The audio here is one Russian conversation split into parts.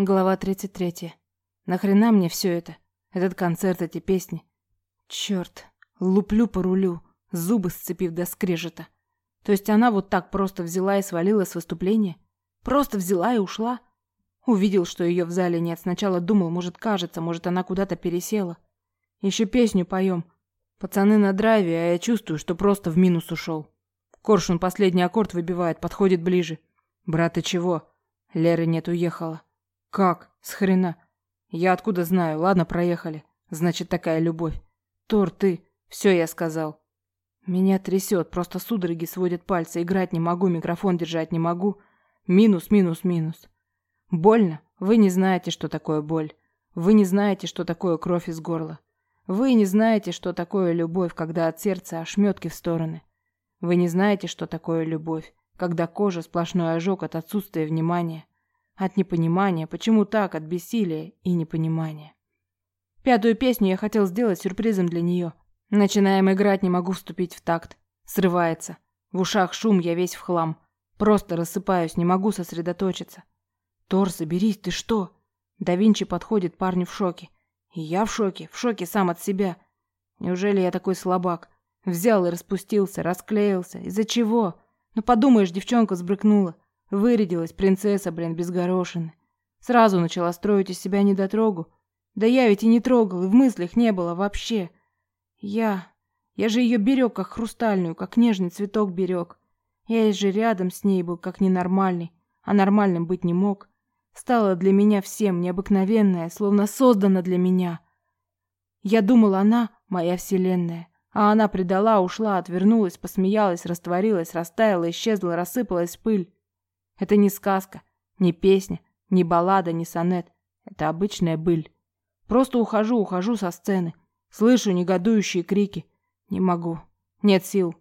Глава 33. Нахрена мне все это? Этот концерт, эти песни. Черт, луплю по рулю, зубы сцепив до скрежета. То есть она вот так просто взяла и свалила с выступления? Просто взяла и ушла? Увидел, что ее в зале нет. Сначала думал, может, кажется, может, она куда-то пересела. Еще песню поем. Пацаны на драйве, а я чувствую, что просто в минус ушел. Коршун последний аккорд выбивает, подходит ближе. Брат, ты чего? Леры нет, уехала. Как? С хрена? Я откуда знаю? Ладно, проехали. Значит, такая любовь. Тор, ты. Все я сказал. Меня трясет, просто судороги сводят пальцы. Играть не могу, микрофон держать не могу. Минус, минус, минус. Больно? Вы не знаете, что такое боль. Вы не знаете, что такое кровь из горла. Вы не знаете, что такое любовь, когда от сердца ошметки в стороны. Вы не знаете, что такое любовь, когда кожа сплошной ожог от отсутствия внимания. От непонимания, почему так, от бессилия и непонимания. Пятую песню я хотел сделать сюрпризом для нее. Начинаем играть, не могу вступить в такт. Срывается. В ушах шум, я весь в хлам. Просто рассыпаюсь, не могу сосредоточиться. Тор, соберись, ты что? Да Винчи подходит, парню в шоке. И я в шоке, в шоке сам от себя. Неужели я такой слабак? Взял и распустился, расклеился. Из-за чего? Ну подумаешь, девчонка сбрыкнула. Вырядилась принцесса, блин, без горошины. Сразу начала строить из себя недотрогу. Да я ведь и не трогал, и в мыслях не было вообще. Я... Я же ее берег, как хрустальную, как нежный цветок берег. Я же рядом с ней был, как ненормальный, а нормальным быть не мог. Стала для меня всем необыкновенная, словно создана для меня. Я думал, она моя вселенная. А она предала, ушла, отвернулась, посмеялась, растворилась, растаяла, исчезла, рассыпалась в пыль. Это не сказка, не песня, не баллада, не сонет. Это обычная быль. Просто ухожу, ухожу со сцены. Слышу негодующие крики. Не могу. Нет сил.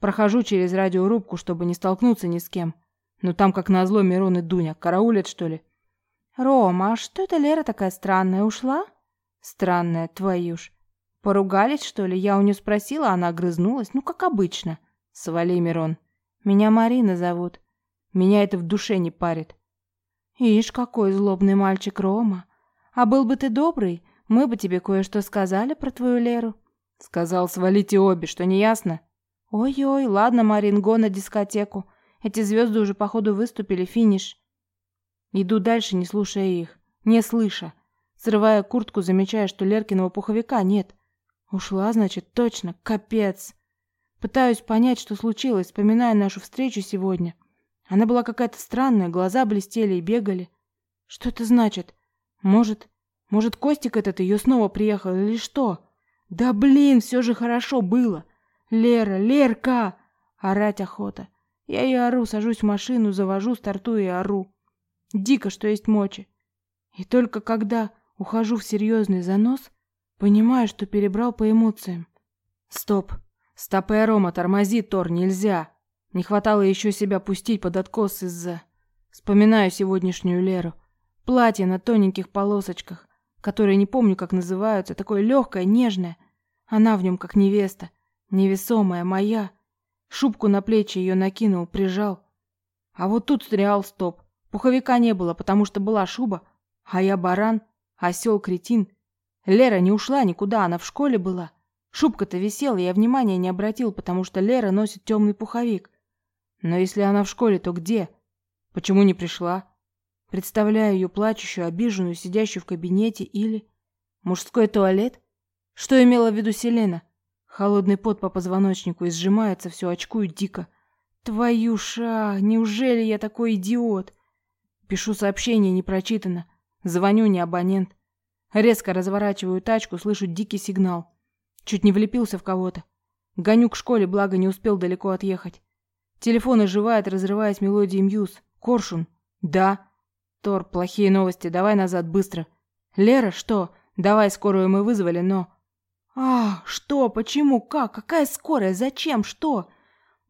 Прохожу через радиорубку, чтобы не столкнуться ни с кем. Но там, как назло, Мирон и Дуня. Караулят, что ли? «Рома, а что это Лера такая странная? Ушла?» «Странная, твою ж. Поругались, что ли? Я у нее спросила, она огрызнулась. Ну, как обычно. Свали, Мирон. Меня Марина зовут. Меня это в душе не парит. Ишь, какой злобный мальчик Рома. А был бы ты добрый, мы бы тебе кое-что сказали про твою Леру. Сказал, свалите обе, что не ясно? Ой-ой, ладно, Марин, го на дискотеку. Эти звезды уже, походу, выступили, финиш. Иду дальше, не слушая их, не слыша. Срывая куртку, замечая, что Леркиного пуховика нет. Ушла, значит, точно, капец. Пытаюсь понять, что случилось, вспоминая нашу встречу сегодня. Она была какая-то странная, глаза блестели и бегали. Что это значит? Может, может, Костик этот ее снова приехал или что? Да блин, все же хорошо было. Лера, Лерка! Орать охота. Я и ору, сажусь в машину, завожу, стартую и ору. Дико, что есть мочи. И только когда ухожу в серьезный занос, понимаю, что перебрал по эмоциям. Стоп. Стопэ, Рома, тормози, Тор, нельзя. Не хватало еще себя пустить под откос из-за... Вспоминаю сегодняшнюю Леру. Платье на тоненьких полосочках, которые не помню, как называются, такое легкое, нежное. Она в нем как невеста, невесомая, моя. Шубку на плечи ее накинул, прижал. А вот тут стрелял стоп. Пуховика не было, потому что была шуба, а я баран, осел кретин. Лера не ушла никуда, она в школе была. Шубка-то висела, я внимания не обратил, потому что Лера носит темный пуховик. Но если она в школе, то где? Почему не пришла? Представляю ее плачущую, обиженную, сидящую в кабинете или... Мужской туалет? Что имела в виду Селена? Холодный пот по позвоночнику и сжимается все, очкую дико. Твою ша, неужели я такой идиот? Пишу сообщение, не прочитано. Звоню, не абонент. Резко разворачиваю тачку, слышу дикий сигнал. Чуть не влепился в кого-то. Гоню к школе, благо не успел далеко отъехать. Телефон оживает, разрываясь мелодией Мьюз. Коршун. Да. Тор, плохие новости. Давай назад, быстро. Лера, что? Давай, скорую мы вызвали, но... А, что? Почему? Как? Какая скорая? Зачем? Что?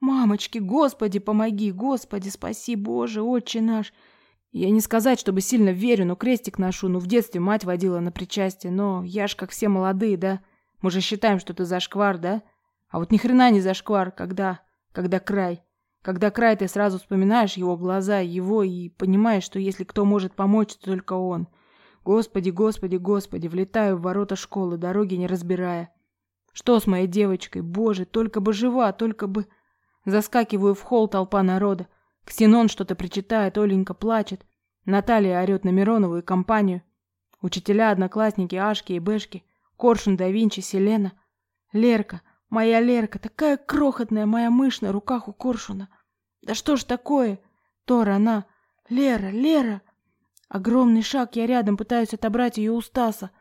Мамочки, Господи, помоги, Господи, спаси, Боже, Отче наш. Я не сказать, чтобы сильно верю, но крестик ношу, ну в детстве мать водила на причастие, но я ж как все молодые, да? Мы же считаем, что это зашквар, да? А вот ни хрена не зашквар, когда, когда край Когда край ты сразу вспоминаешь его глаза, его, и понимаешь, что если кто может помочь, то только он. Господи, господи, господи, влетаю в ворота школы, дороги не разбирая. Что с моей девочкой? Боже, только бы жива, только бы... Заскакиваю в холл, толпа народа. Ксенон что-то причитает, Оленька плачет. Наталья орет на Миронову и компанию. Учителя, одноклассники, Ашки и Бэшки. Коршун, да Винчи, Селена. Лерка, моя Лерка, такая крохотная моя мышь на руках у Коршуна. Да что ж такое? Тора, она... Лера, Лера! Огромный шаг, я рядом пытаюсь отобрать ее у Стаса.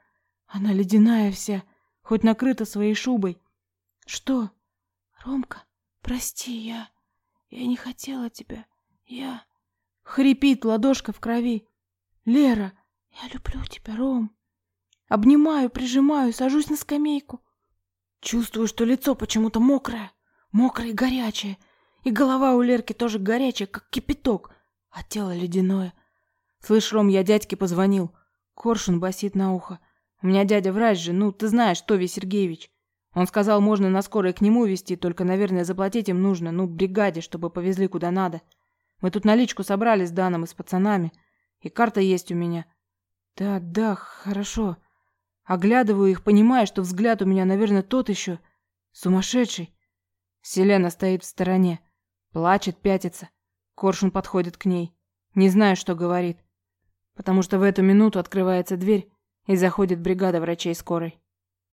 Она ледяная вся, хоть накрыта своей шубой. Что? Ромка, прости, я... Я не хотела тебя. Я... Хрипит ладошка в крови. Лера, я люблю тебя, Ром. Обнимаю, прижимаю, сажусь на скамейку. Чувствую, что лицо почему-то мокрое, мокрое и горячее. И голова у Лерки тоже горячая, как кипяток, а тело ледяное. Слышь, Ром, я дядьке позвонил. Коршун басит на ухо. У меня дядя врач же, ну, ты знаешь, Тови Сергеевич. Он сказал, можно на скорой к нему везти, только, наверное, заплатить им нужно, ну, бригаде, чтобы повезли куда надо. Мы тут наличку собрали с Даном и с пацанами. И карта есть у меня. Да, да, хорошо. Оглядываю их, понимая, что взгляд у меня, наверное, тот еще. Сумасшедший. Селена стоит в стороне. Плачет, пятится. Коршун подходит к ней. Не знаю, что говорит. Потому что в эту минуту открывается дверь, и заходит бригада врачей скорой.